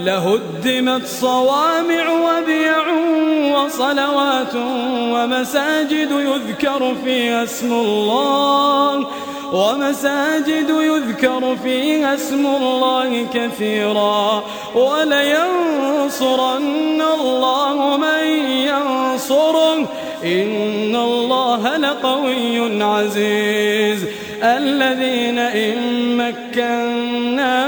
لهدمت صوامع وبيع وصلوات ومساجد يذكر فيها اسم الله ومساجد يذكر فيها اسم الله كثيرا. ولينصرن الله من ينصره. إن الله لقوي عزيز. الذين إن مكناهم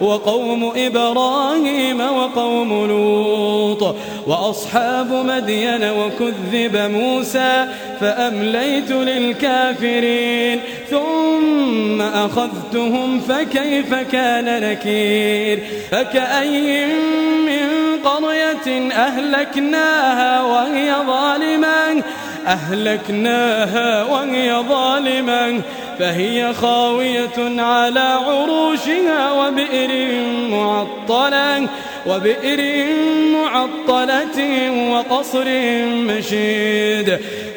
وقوم إبراهيم وقوم لوط وأصحاب مدين وكذب موسى فأمليت للكافرين ثم أخذتهم فكيف كان نكير فكأي من قرية أهلكناها وهي ظالمة أهلكناها وهي ظالمة فهي خاوية على عروشها وبئر معطلة وبئر معطلة وقصر مشيد.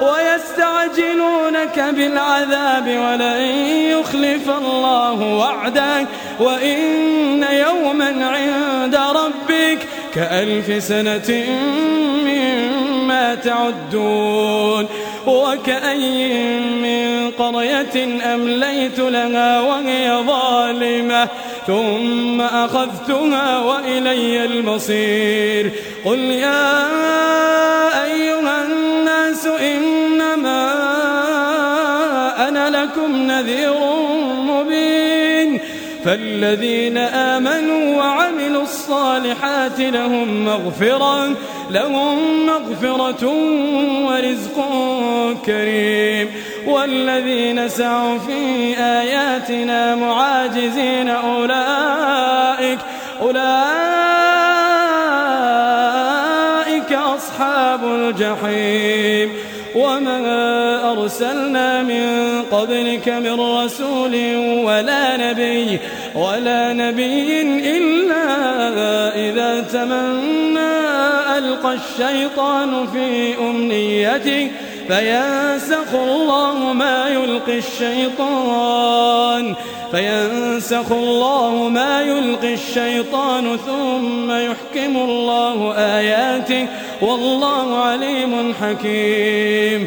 ويستعجلونك بالعذاب ولن يخلف الله وعده وإن يوما عند ربك كألف سنة مما تعدون وكأي من قرية أمليت لها وهي ظالمة ثم أخذتها وإلي المصير قل يا أنا لكم نذير مبين. فالذين آمنوا وعملوا الصالحات لهم مغفرة لهم مغفرة ورزق كريم. والذين سعوا في آياتنا معاجزين أولئك أولئك أصحاب الجحيم. وما أرسلنا من قبلك من رسول ولا نبي ولا نبي إلا إذا تمنى ألقى الشيطان في أمنيته فينسخ الله ما يلقي الشيطان فينسخ الله ما يلقي الشيطان ثم يحكم الله آياته والله عليم حكيم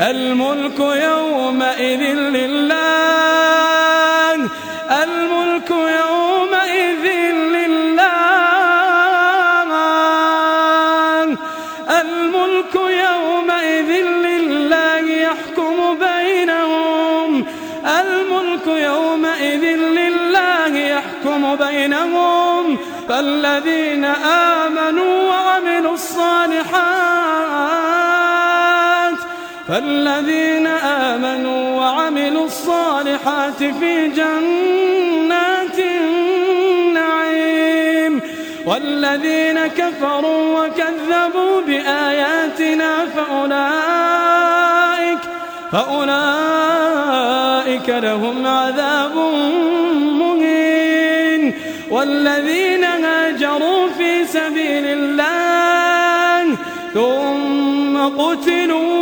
الملك يومئذ لله. الملك يومئذ لله. الملك يومئذ لله يحكم بينهم. الملك يومئذ لله يحكم بينهم. فالذين آمنوا وعملوا الصالحات فالذين آمنوا وعملوا الصالحات في جنات النعيم والذين كفروا وكذبوا بآياتنا فأولئك فأولئك لهم عذاب مهين. والذين هاجروا في سبيل الله ثم قتلوا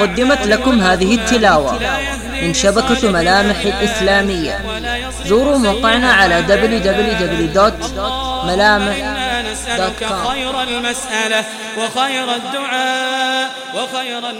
قدمت لكم هذه التلاوة من شبكة ملامح الإسلامية. زوروا موقعنا على www.ملامح.com خير المسألة وخير الدعاء وخير